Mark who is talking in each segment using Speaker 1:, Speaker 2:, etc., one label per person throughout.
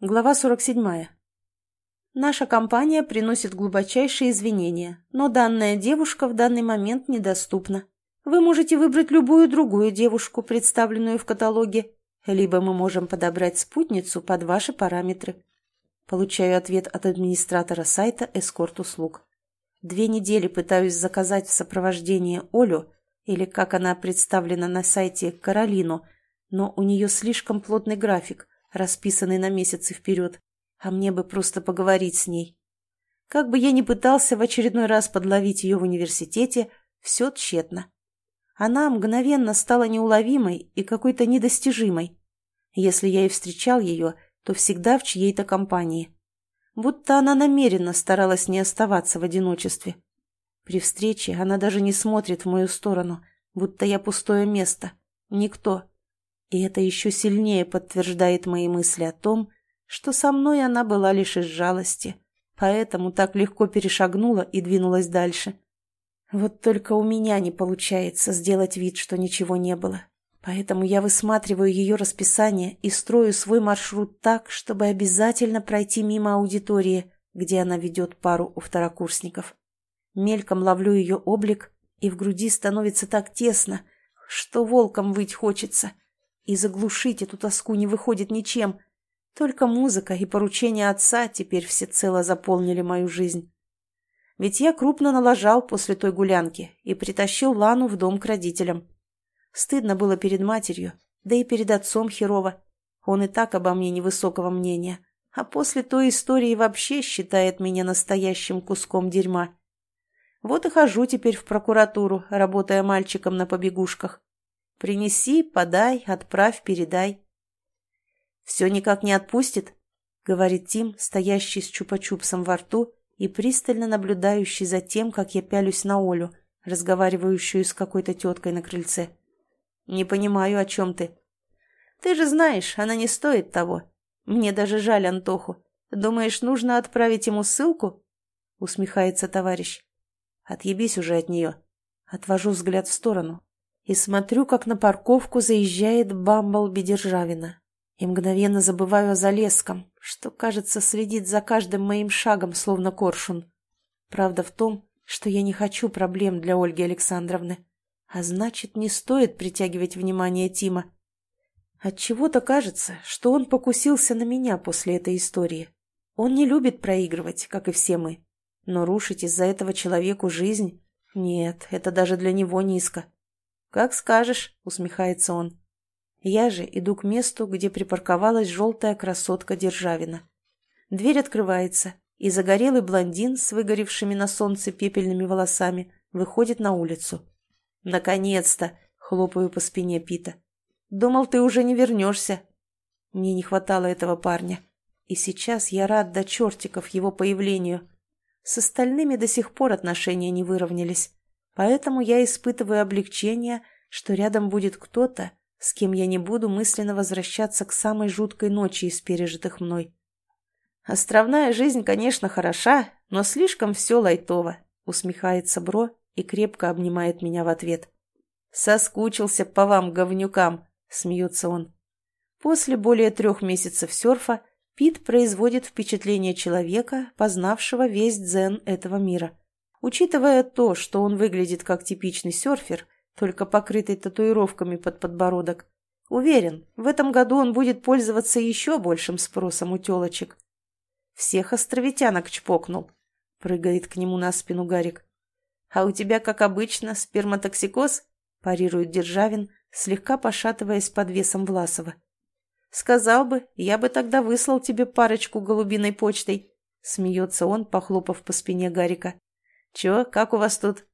Speaker 1: Глава 47. Наша компания приносит глубочайшие извинения, но данная девушка в данный момент недоступна. Вы можете выбрать любую другую девушку, представленную в каталоге, либо мы можем подобрать спутницу под ваши параметры. Получаю ответ от администратора сайта «Эскорт-услуг». Две недели пытаюсь заказать в сопровождении Олю, или, как она представлена на сайте, Каролину, но у нее слишком плотный график – расписанный на месяцы вперед, а мне бы просто поговорить с ней. Как бы я ни пытался в очередной раз подловить ее в университете, все тщетно. Она мгновенно стала неуловимой и какой-то недостижимой. Если я и встречал ее, то всегда в чьей-то компании. Будто она намеренно старалась не оставаться в одиночестве. При встрече она даже не смотрит в мою сторону, будто я пустое место. Никто. И это еще сильнее подтверждает мои мысли о том, что со мной она была лишь из жалости, поэтому так легко перешагнула и двинулась дальше. Вот только у меня не получается сделать вид, что ничего не было. Поэтому я высматриваю ее расписание и строю свой маршрут так, чтобы обязательно пройти мимо аудитории, где она ведет пару у второкурсников. Мельком ловлю ее облик, и в груди становится так тесно, что волком выть хочется — и заглушить эту тоску не выходит ничем. Только музыка и поручения отца теперь всецело заполнили мою жизнь. Ведь я крупно налажал после той гулянки и притащил Лану в дом к родителям. Стыдно было перед матерью, да и перед отцом херово. Он и так обо мне невысокого мнения, а после той истории вообще считает меня настоящим куском дерьма. Вот и хожу теперь в прокуратуру, работая мальчиком на побегушках. Принеси, подай, отправь, передай. Все никак не отпустит, говорит Тим, стоящий с чупа-чупсом во рту и пристально наблюдающий за тем, как я пялюсь на Олю, разговаривающую с какой-то теткой на крыльце. Не понимаю, о чем ты. Ты же знаешь, она не стоит того. Мне даже жаль Антоху. Думаешь, нужно отправить ему ссылку? Усмехается товарищ. Отъебись уже от нее. Отвожу взгляд в сторону, и смотрю, как на парковку заезжает Бамблби Державина. И мгновенно забываю о Залеском, что, кажется, следит за каждым моим шагом, словно коршун. Правда в том, что я не хочу проблем для Ольги Александровны. А значит, не стоит притягивать внимание Тима. Отчего-то кажется, что он покусился на меня после этой истории. Он не любит проигрывать, как и все мы. Но рушить из-за этого человеку жизнь? Нет, это даже для него низко. «Как скажешь», — усмехается он. Я же иду к месту, где припарковалась желтая красотка Державина. Дверь открывается, и загорелый блондин с выгоревшими на солнце пепельными волосами выходит на улицу. «Наконец-то!» — хлопаю по спине Пита. «Думал, ты уже не вернешься». Мне не хватало этого парня. И сейчас я рад до чертиков его появлению. С остальными до сих пор отношения не выровнялись. Поэтому я испытываю облегчение, что рядом будет кто-то, с кем я не буду мысленно возвращаться к самой жуткой ночи из пережитых мной. «Островная жизнь, конечно, хороша, но слишком все лайтово», — усмехается Бро и крепко обнимает меня в ответ. «Соскучился по вам, говнюкам», — смеется он. После более трех месяцев серфа Пит производит впечатление человека, познавшего весь дзен этого мира. Учитывая то, что он выглядит как типичный серфер, только покрытый татуировками под подбородок, уверен, в этом году он будет пользоваться еще большим спросом у телочек. Всех островитянок чпокнул. Прыгает к нему на спину Гарик. «А у тебя, как обычно, сперматоксикоз?» парирует Державин, слегка пошатываясь под весом Власова. «Сказал бы, я бы тогда выслал тебе парочку голубиной почтой», смеется он, похлопав по спине Гарика. «Чё, как у вас тут?»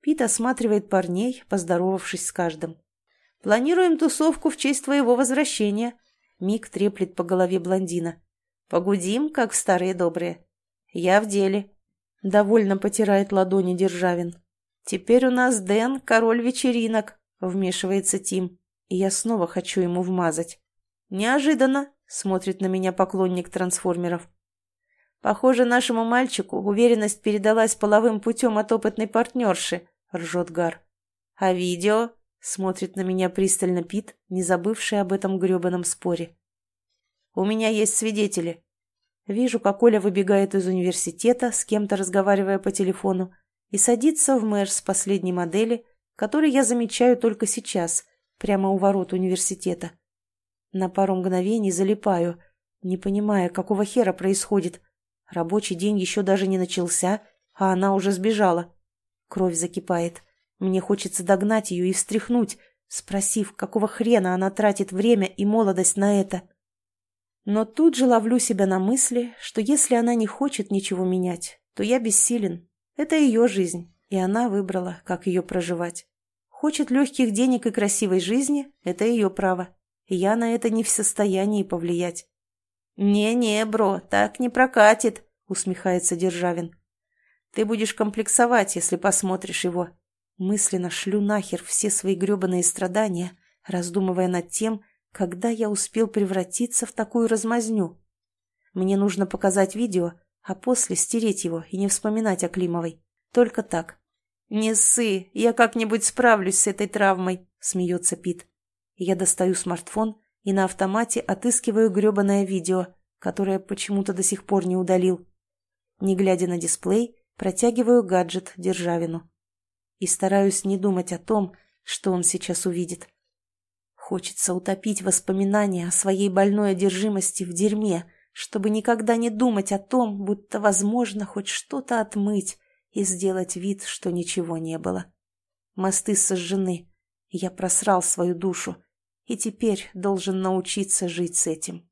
Speaker 1: Пит осматривает парней, поздоровавшись с каждым. «Планируем тусовку в честь твоего возвращения». Мик треплет по голове блондина. «Погудим, как в старые добрые». «Я в деле». Довольно потирает ладони Державин. «Теперь у нас Дэн, король вечеринок», — вмешивается Тим. И я снова хочу ему вмазать. «Неожиданно», — смотрит на меня поклонник трансформеров. Похоже, нашему мальчику уверенность передалась половым путем от опытной партнерши, ржет Гар. А видео? Смотрит на меня пристально Пит, не забывший об этом гребаном споре. У меня есть свидетели. Вижу, как Оля выбегает из университета, с кем-то разговаривая по телефону, и садится в мэр с последней модели, который я замечаю только сейчас, прямо у ворот университета. На пару мгновений залипаю, не понимая, какого хера происходит. Рабочий день еще даже не начался, а она уже сбежала. Кровь закипает. Мне хочется догнать ее и встряхнуть, спросив, какого хрена она тратит время и молодость на это. Но тут же ловлю себя на мысли, что если она не хочет ничего менять, то я бессилен. Это ее жизнь, и она выбрала, как ее проживать. Хочет легких денег и красивой жизни – это ее право. Я на это не в состоянии повлиять. «Не-не, бро, так не прокатит», — усмехается Державин. «Ты будешь комплексовать, если посмотришь его». Мысленно шлю нахер все свои гребаные страдания, раздумывая над тем, когда я успел превратиться в такую размазню. Мне нужно показать видео, а после стереть его и не вспоминать о Климовой. Только так. «Не ссы, я как-нибудь справлюсь с этой травмой», — смеется Пит. Я достаю смартфон и на автомате отыскиваю гребаное видео, которое почему-то до сих пор не удалил. Не глядя на дисплей, протягиваю гаджет Державину. И стараюсь не думать о том, что он сейчас увидит. Хочется утопить воспоминания о своей больной одержимости в дерьме, чтобы никогда не думать о том, будто возможно хоть что-то отмыть и сделать вид, что ничего не было. Мосты сожжены. Я просрал свою душу и теперь должен научиться жить с этим.